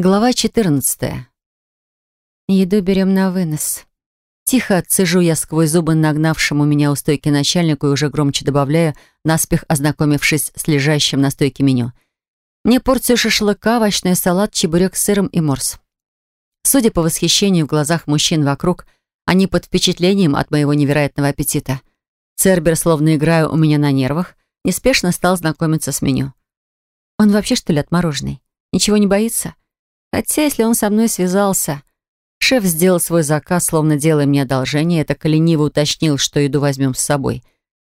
Глава 14. Еду берем на вынос. Тихо отцежу я сквозь зубы нагнавшему меня у стойки начальнику и уже громче добавляю, наспех ознакомившись с лежащим на стойке меню. Мне порцию шашлыка, овощной салат, чебурек с сыром и морс. Судя по восхищению в глазах мужчин вокруг, они под впечатлением от моего невероятного аппетита. Цербер, словно играя у меня на нервах, неспешно стал знакомиться с меню. Он вообще, что ли, отмороженный? Ничего не боится? Хотя, если он со мной связался... Шеф сделал свой заказ, словно делая мне одолжение, это лениво уточнил, что еду возьмем с собой.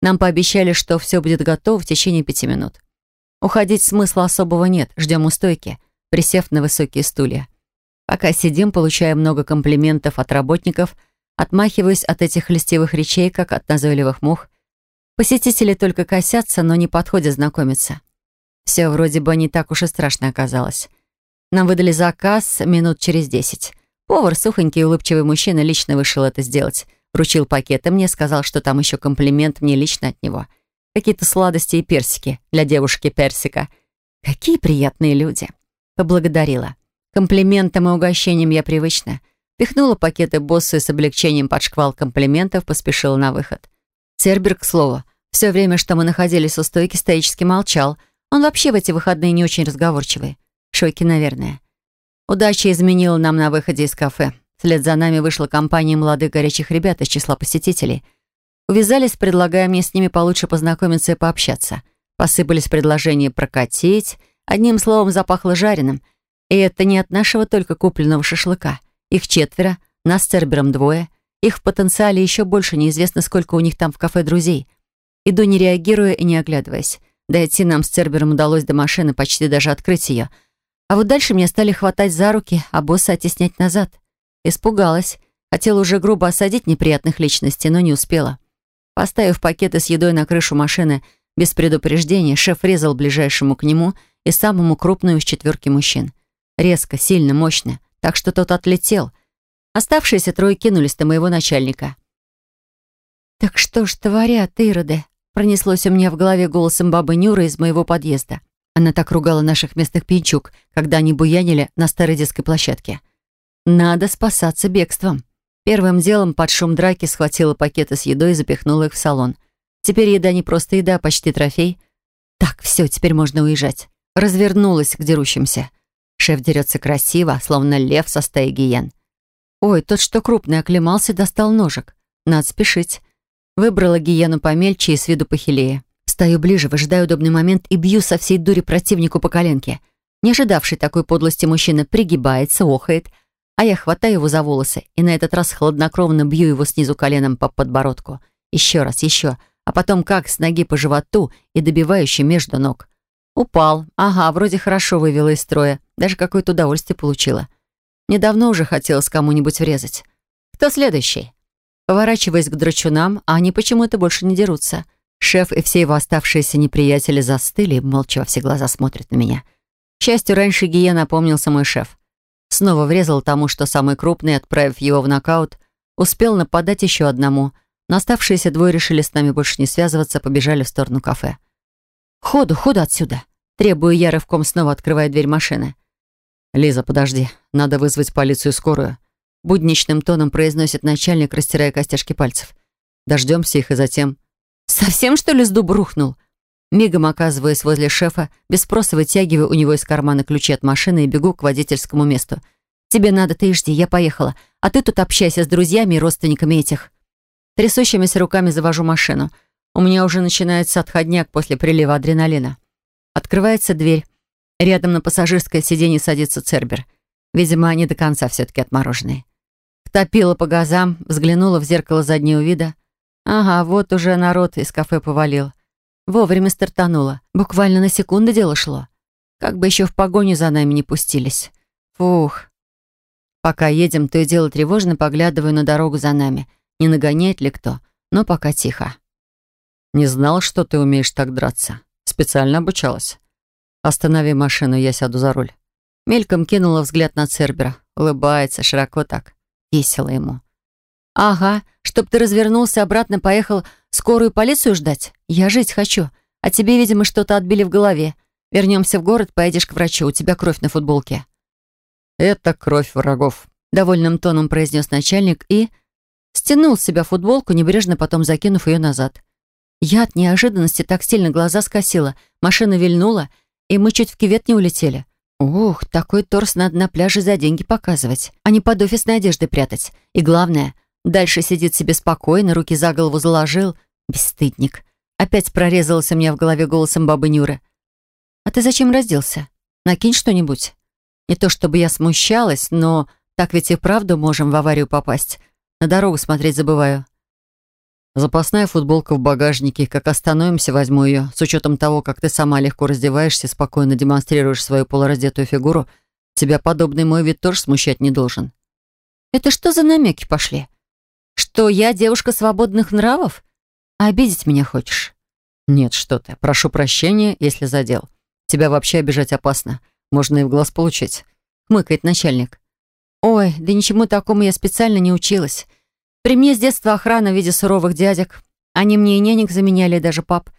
Нам пообещали, что все будет готово в течение пяти минут. Уходить смысла особого нет, ждем у стойки, присев на высокие стулья. Пока сидим, получая много комплиментов от работников, отмахиваясь от этих листевых речей, как от назойливых мух. Посетители только косятся, но не подходят знакомиться. Все вроде бы не так уж и страшно оказалось. Нам выдали заказ минут через десять. Повар, сухонький и улыбчивый мужчина, лично вышел это сделать. Вручил пакеты мне, сказал, что там еще комплимент мне лично от него. Какие-то сладости и персики для девушки-персика. Какие приятные люди. Поблагодарила. Комплиментам и угощениям я привычна. Пихнула пакеты боссу и с облегчением под шквал комплиментов поспешила на выход. Цербер, к слову, все время, что мы находились у стойки, стоически молчал. Он вообще в эти выходные не очень разговорчивый шоке, наверное. Удача изменила нам на выходе из кафе. Вслед за нами вышла компания молодых горячих ребят из числа посетителей. Увязались, предлагая мне с ними получше познакомиться и пообщаться. Посыпались предложения прокатить. Одним словом, запахло жареным. И это не от нашего только купленного шашлыка. Их четверо, нас с Цербером двое. Их в потенциале еще больше, неизвестно, сколько у них там в кафе друзей. Иду не реагируя и не оглядываясь. Дойти нам с Цербером удалось до машины, почти даже открыть ее — а вот дальше меня стали хватать за руки, а босса оттеснять назад. Испугалась. Хотела уже грубо осадить неприятных личностей, но не успела. Поставив пакеты с едой на крышу машины без предупреждения, шеф резал ближайшему к нему и самому крупную из четверки мужчин. Резко, сильно, мощно, так что тот отлетел. Оставшиеся трое кинулись на моего начальника. «Так что ж творят, ироды?» пронеслось у меня в голове голосом бабы Нюры из моего подъезда. Она так ругала наших местных пьянчук, когда они буянили на старой детской площадке. Надо спасаться бегством. Первым делом под шум драки схватила пакеты с едой и запихнула их в салон. Теперь еда не просто еда, а почти трофей. Так, все, теперь можно уезжать. Развернулась к дерущимся. Шеф дерется красиво, словно лев со стаи гиен. Ой, тот, что крупный, оклемался, достал ножик. Надо спешить. Выбрала гиену помельче и с виду похилее. Стою ближе, выжидаю удобный момент и бью со всей дури противнику по коленке. Не ожидавший такой подлости мужчина пригибается, охает, а я хватаю его за волосы и на этот раз хладнокровно бью его снизу коленом по подбородку. Еще раз, еще, а потом как с ноги по животу и добивающий между ног. Упал. Ага, вроде хорошо вывела из строя. Даже какое-то удовольствие получила. Недавно уже хотелось кому-нибудь врезать. Кто следующий? Поворачиваясь к драчунам, а они почему-то больше не дерутся. Шеф и все его оставшиеся неприятели застыли и молча во все глаза смотрят на меня. К счастью, раньше Гия напомнился мой шеф. Снова врезал тому, что самый крупный, отправив его в нокаут, успел нападать еще одному, но оставшиеся двое решили с нами больше не связываться, побежали в сторону кафе. «Ходу, ходу отсюда!» Требую я рывком снова открывая дверь машины. «Лиза, подожди, надо вызвать полицию скорую», будничным тоном произносит начальник, растирая костяшки пальцев. «Дождемся их и затем...» «Совсем, что ли, с дуба рухнул?» Мигом оказываясь возле шефа, без спроса вытягиваю у него из кармана ключи от машины и бегу к водительскому месту. «Тебе надо, ты жди, я поехала. А ты тут общайся с друзьями и родственниками этих». Трясущимися руками завожу машину. У меня уже начинается отходняк после прилива адреналина. Открывается дверь. Рядом на пассажирское сиденье садится Цербер. Видимо, они до конца все-таки отмороженные. Втопила по газам, взглянула в зеркало заднего вида — Ага, вот уже народ из кафе повалил. Вовремя стартанула. Буквально на секунду дело шло. Как бы еще в погоню за нами не пустились. Фух. Пока едем, то и дело тревожно поглядываю на дорогу за нами. Не нагоняет ли кто? Но пока тихо. «Не знал, что ты умеешь так драться. Специально обучалась. Останови машину, я сяду за руль». Мельком кинула взгляд на Цербера. Улыбается, широко так. Весело ему. «Ага, чтоб ты развернулся, обратно поехал скорую полицию ждать? Я жить хочу. А тебе, видимо, что-то отбили в голове. Вернемся в город, поедешь к врачу, у тебя кровь на футболке». «Это кровь врагов», — довольным тоном произнес начальник и стянул с себя футболку, небрежно потом закинув ее назад. Я от неожиданности так сильно глаза скосила, машина вильнула, и мы чуть в кювет не улетели. Ух, такой торс надо на пляже за деньги показывать, а не под офисной одеждой прятать. И главное, дальше сидит себе спокойно, руки за голову заложил. Бесстыдник. Опять прорезался меня в голове голосом бабы Нюры. «А ты зачем разделся? Накинь что-нибудь». Не то чтобы я смущалась, но так ведь и правду можем в аварию попасть. На дорогу смотреть забываю. Запасная футболка в багажнике. Как остановимся, возьму ее. С учетом того, как ты сама легко раздеваешься, спокойно демонстрируешь свою полураздетую фигуру, тебя подобный мой вид тоже смущать не должен. Это что за намеки пошли? Что я девушка свободных нравов? А обидеть меня хочешь? Нет, что ты. Прошу прощения, если задел. Тебя вообще обижать опасно. Можно и в глаз получить. Хмыкает начальник. Ой, да ничему такому я специально не училась. При мне с детства охрана в виде суровых дядек. Они мне и нянек заменяли, даже пап.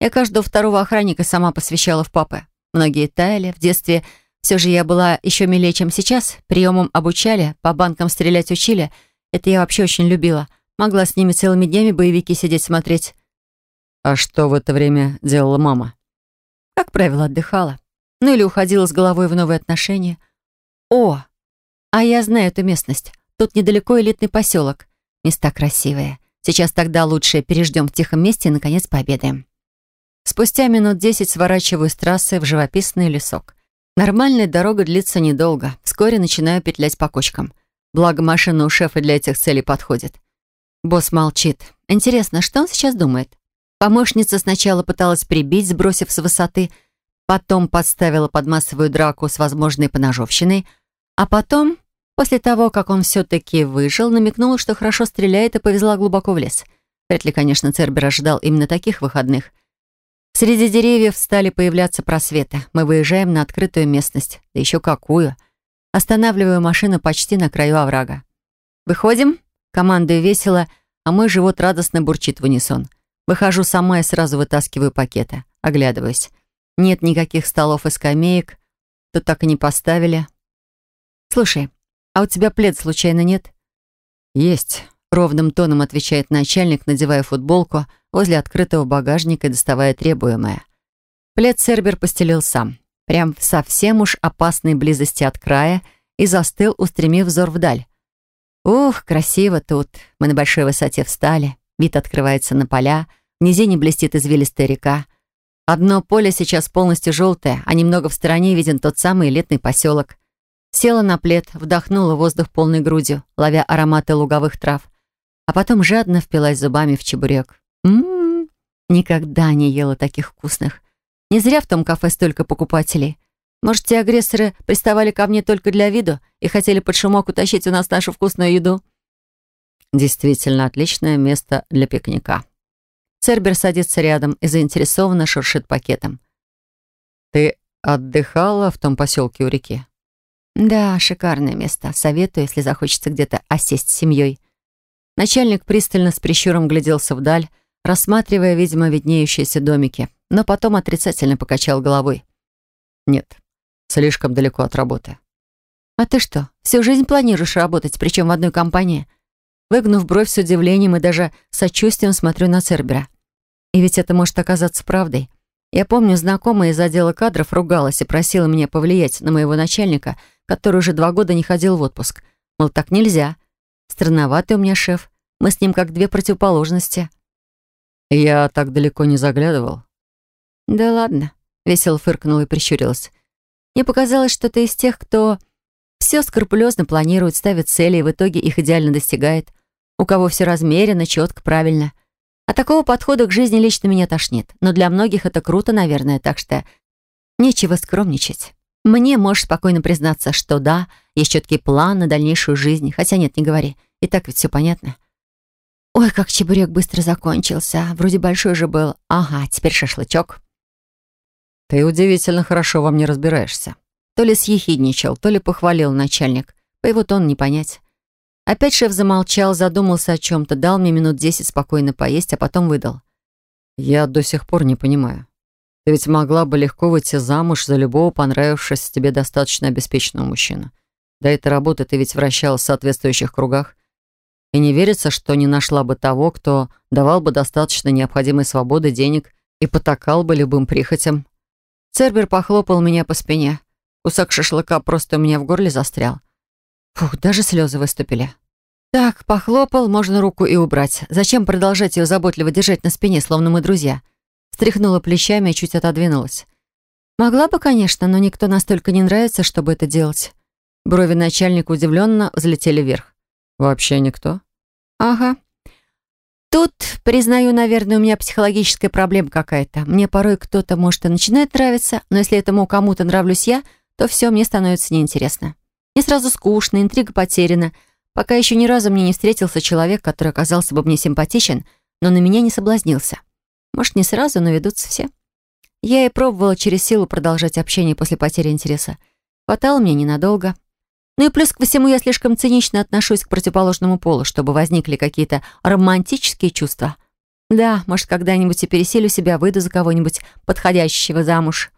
Я каждого второго охранника сама посвящала в папы. Многие таяли. В детстве все же я была еще милее, чем сейчас. Приемом обучали, по банкам стрелять учили. Это я вообще очень любила. Могла с ними целыми днями боевики сидеть смотреть. А что в это время делала мама? Как правило, отдыхала. Ну или уходила с головой в новые отношения. О, а я знаю эту местность. Тут недалеко элитный поселок. Места красивые. Сейчас тогда лучше переждем в тихом месте и, наконец, пообедаем. Спустя минут десять сворачиваю с трассы в живописный лесок. Нормальная дорога длится недолго. Вскоре начинаю петлять по кочкам. Благо, машина у шефа для этих целей подходит. Босс молчит. Интересно, что он сейчас думает? Помощница сначала пыталась прибить, сбросив с высоты, потом подставила под массовую драку с возможной поножовщиной, а потом, после того, как он все-таки выжил, намекнула, что хорошо стреляет и повезла глубоко в лес. Вряд ли, конечно, Цербер ожидал именно таких выходных. Среди деревьев стали появляться просветы. Мы выезжаем на открытую местность. Да еще какую. Останавливаю машину почти на краю оврага. Выходим, командую весело, а мой живот радостно бурчит в унисон. Выхожу сама и сразу вытаскиваю пакеты. Оглядываюсь. Нет никаких столов и скамеек. Тут так и не поставили. «Слушай, а у тебя плед случайно нет?» «Есть», — ровным тоном отвечает начальник, надевая футболку возле открытого багажника и доставая требуемое. Плед Сербер постелил сам, прям в совсем уж опасной близости от края, и застыл, устремив взор вдаль. «Ух, красиво тут. Мы на большой высоте встали. Вид открывается на поля. В низине блестит извилистая река. Одно поле сейчас полностью желтое, а немного в стороне виден тот самый летный поселок. Села на плед, вдохнула воздух полной грудью, ловя ароматы луговых трав, а потом жадно впилась зубами в чебурек. Ммм, никогда не ела таких вкусных. Не зря в том кафе столько покупателей. Может, те агрессоры приставали ко мне только для виду и хотели под шумок утащить у нас нашу вкусную еду? Действительно отличное место для пикника. Цербер садится рядом и заинтересованно шуршит пакетом. «Ты отдыхала в том поселке у реки?» «Да, шикарное место. Советую, если захочется где-то осесть с семьей». Начальник пристально с прищуром гляделся вдаль, рассматривая, видимо, виднеющиеся домики, но потом отрицательно покачал головой. «Нет, слишком далеко от работы». «А ты что, всю жизнь планируешь работать, причем в одной компании?» Выгнув бровь с удивлением и даже сочувствием смотрю на Цербера. И ведь это может оказаться правдой. Я помню, знакомая из отдела кадров ругалась и просила меня повлиять на моего начальника, который уже два года не ходил в отпуск. Мол, так нельзя. Странноватый у меня шеф. Мы с ним как две противоположности. Я так далеко не заглядывал. Да ладно. Весело фыркнула и прищурилась. Мне показалось, что ты из тех, кто все скрупулезно планирует, ставит цели и в итоге их идеально достигает у кого все размерено, четко, правильно. А такого подхода к жизни лично меня тошнит. Но для многих это круто, наверное, так что нечего скромничать. Мне можешь спокойно признаться, что да, есть четкий план на дальнейшую жизнь. Хотя нет, не говори. И так ведь все понятно. Ой, как чебурек быстро закончился. Вроде большой же был. Ага, теперь шашлычок. Ты удивительно хорошо во мне разбираешься. То ли съехидничал, то ли похвалил начальник. По его тону не понять. Опять шеф замолчал, задумался о чем-то, дал мне минут десять спокойно поесть, а потом выдал. «Я до сих пор не понимаю. Ты ведь могла бы легко выйти замуж за любого понравившегося тебе достаточно обеспеченного мужчину. До этой работы ты ведь вращалась в соответствующих кругах. И не верится, что не нашла бы того, кто давал бы достаточно необходимой свободы денег и потакал бы любым прихотям. Цербер похлопал меня по спине. Кусок шашлыка просто у меня в горле застрял. Фух, даже слезы выступили. Так, похлопал, можно руку и убрать. Зачем продолжать ее заботливо держать на спине, словно мы друзья? Стряхнула плечами и чуть отодвинулась. Могла бы, конечно, но никто настолько не нравится, чтобы это делать. Брови начальника удивленно взлетели вверх. Вообще никто? Ага. Тут, признаю, наверное, у меня психологическая проблема какая-то. Мне порой кто-то, может, и начинает нравиться, но если этому кому-то нравлюсь я, то все мне становится неинтересно. Мне сразу скучно, интрига потеряна. Пока еще ни разу мне не встретился человек, который оказался бы мне симпатичен, но на меня не соблазнился. Может, не сразу, но ведутся все. Я и пробовала через силу продолжать общение после потери интереса. Хватало мне ненадолго. Ну и плюс ко всему я слишком цинично отношусь к противоположному полу, чтобы возникли какие-то романтические чувства. Да, может, когда-нибудь и переселю себя, выйду за кого-нибудь подходящего замуж.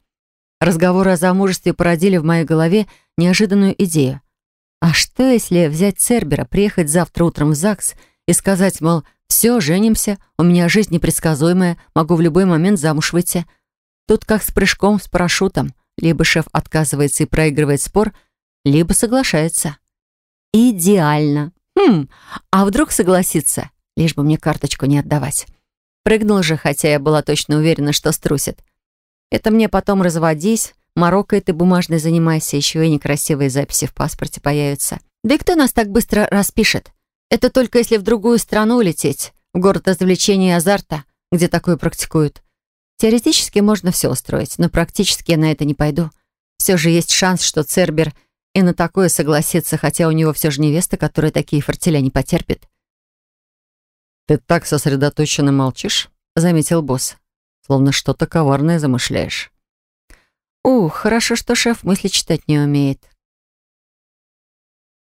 Разговоры о замужестве породили в моей голове неожиданную идею. А что, если взять Цербера, приехать завтра утром в ЗАГС и сказать, мол, «Все, женимся, у меня жизнь непредсказуемая, могу в любой момент замуж выйти». Тут как с прыжком с парашютом. Либо шеф отказывается и проигрывает спор — либо соглашается. Идеально. Хм, а вдруг согласится, лишь бы мне карточку не отдавать. Прыгнул же, хотя я была точно уверена, что струсит. Это мне потом разводись, Марокко этой бумажной занимайся, еще и некрасивые записи в паспорте появятся. Да и кто нас так быстро распишет? Это только если в другую страну улететь, в город развлечений и азарта, где такое практикуют. Теоретически можно все устроить, но практически я на это не пойду. Все же есть шанс, что Цербер — и на такое согласиться, хотя у него все же невеста, которая такие фортеля не потерпит. «Ты так сосредоточенно молчишь?» — заметил босс. «Словно что-то коварное замышляешь». «Ух, хорошо, что шеф мысли читать не умеет.